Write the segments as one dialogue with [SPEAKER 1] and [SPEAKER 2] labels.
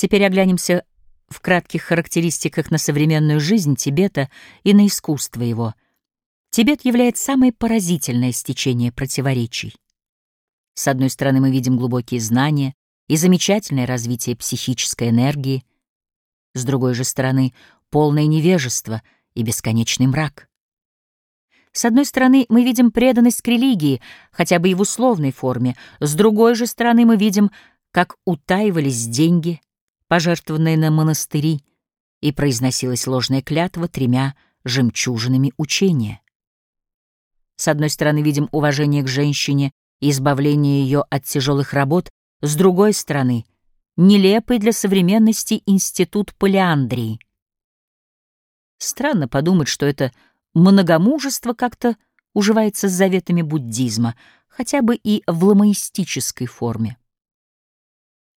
[SPEAKER 1] Теперь оглянемся в кратких характеристиках на современную жизнь Тибета и на искусство его. Тибет является самое поразительное стечение противоречий. С одной стороны, мы видим глубокие знания и замечательное развитие психической энергии, с другой же стороны, полное невежество и бесконечный мрак. С одной стороны, мы видим преданность к религии, хотя бы и в условной форме, с другой же стороны, мы видим, как утаивались деньги, пожертвованные на монастыри, и произносилась ложная клятва тремя жемчужинами учения. С одной стороны, видим уважение к женщине и избавление ее от тяжелых работ, с другой стороны, нелепый для современности институт полиандрии. Странно подумать, что это многомужество как-то уживается с заветами буддизма, хотя бы и в ламаистической форме.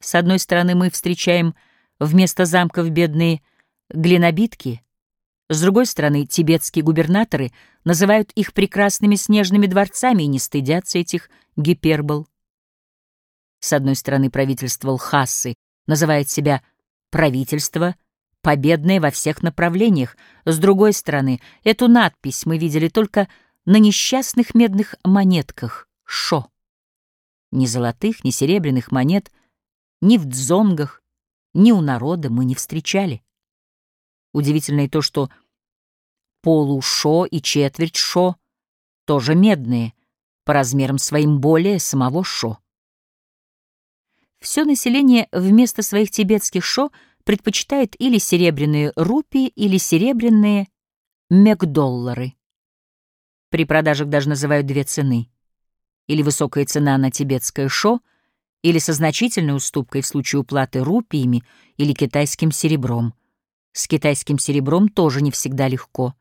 [SPEAKER 1] С одной стороны, мы встречаем вместо замков бедные глинобитки, с другой стороны, тибетские губернаторы называют их прекрасными снежными дворцами и не стыдятся этих гипербол. С одной стороны, правительство Лхасы называет себя «правительство», победное во всех направлениях. С другой стороны, эту надпись мы видели только на несчастных медных монетках «Шо». Ни золотых, ни серебряных монет, ни в дзонгах, ни у народа мы не встречали. Удивительно и то, что полушо и четверть шо тоже медные, по размерам своим более самого шо. Все население вместо своих тибетских шо предпочитает или серебряные рупии, или серебряные мегдоллары. При продажах даже называют две цены. Или высокая цена на тибетское шо, или со значительной уступкой в случае уплаты рупиями или китайским серебром. С китайским серебром тоже не всегда легко.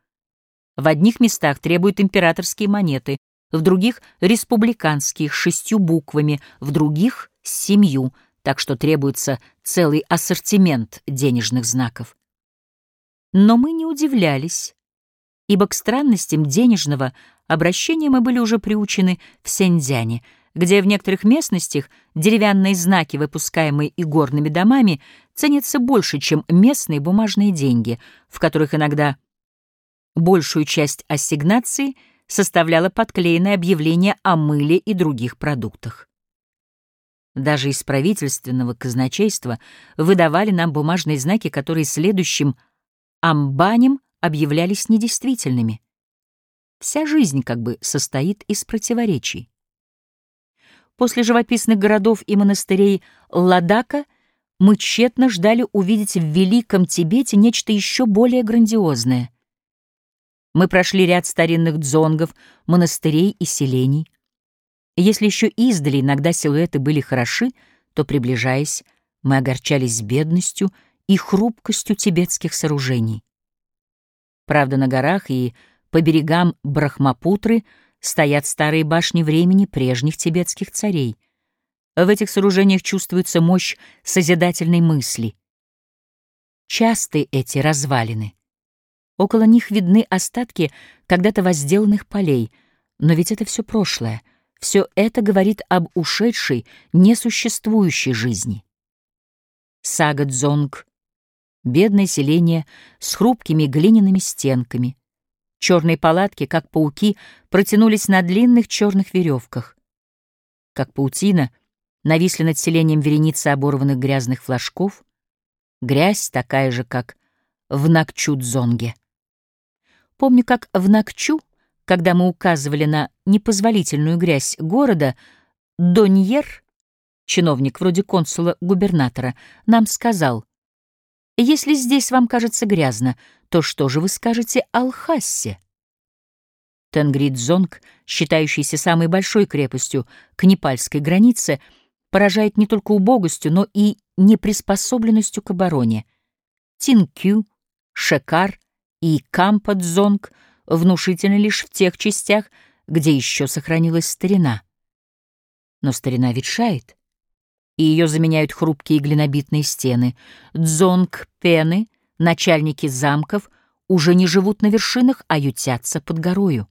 [SPEAKER 1] В одних местах требуют императорские монеты, в других — республиканские с шестью буквами, в других — семью, так что требуется целый ассортимент денежных знаков. Но мы не удивлялись, ибо к странностям денежного обращения мы были уже приучены в Сеньцзяне — где в некоторых местностях деревянные знаки, выпускаемые игорными домами, ценятся больше, чем местные бумажные деньги, в которых иногда большую часть ассигнации составляло подклеенное объявление о мыле и других продуктах. Даже из правительственного казначейства выдавали нам бумажные знаки, которые следующим амбанем объявлялись недействительными. Вся жизнь как бы состоит из противоречий. После живописных городов и монастырей Ладака мы тщетно ждали увидеть в Великом Тибете нечто еще более грандиозное. Мы прошли ряд старинных дзонгов, монастырей и селений. Если еще издали иногда силуэты были хороши, то, приближаясь, мы огорчались бедностью и хрупкостью тибетских сооружений. Правда, на горах и по берегам Брахмапутры — стоят старые башни времени прежних тибетских царей. В этих сооружениях чувствуется мощь созидательной мысли. Часты эти развалины. Около них видны остатки когда-то возделанных полей, но ведь это все прошлое. Все это говорит об ушедшей, несуществующей жизни. Сага Дзонг — бедное селение с хрупкими глиняными стенками — Черные палатки, как пауки, протянулись на длинных черных веревках. Как паутина, нависли над селением вереницы оборванных грязных флажков. Грязь такая же, как в Накчу-Дзонге. Помню, как в Накчу, когда мы указывали на непозволительную грязь города, Доньер, чиновник вроде консула-губернатора, нам сказал, «Если здесь вам кажется грязно, то что же вы скажете о Лхассе? Тенгридзонг, считающийся самой большой крепостью к непальской границе, поражает не только убогостью, но и неприспособленностью к обороне. Тинкю, Шекар и Кампадзонг внушительны лишь в тех частях, где еще сохранилась старина. Но старина ветшает, и ее заменяют хрупкие глинобитные стены. Дзонг-пены начальники замков уже не живут на вершинах, а ютятся под горою.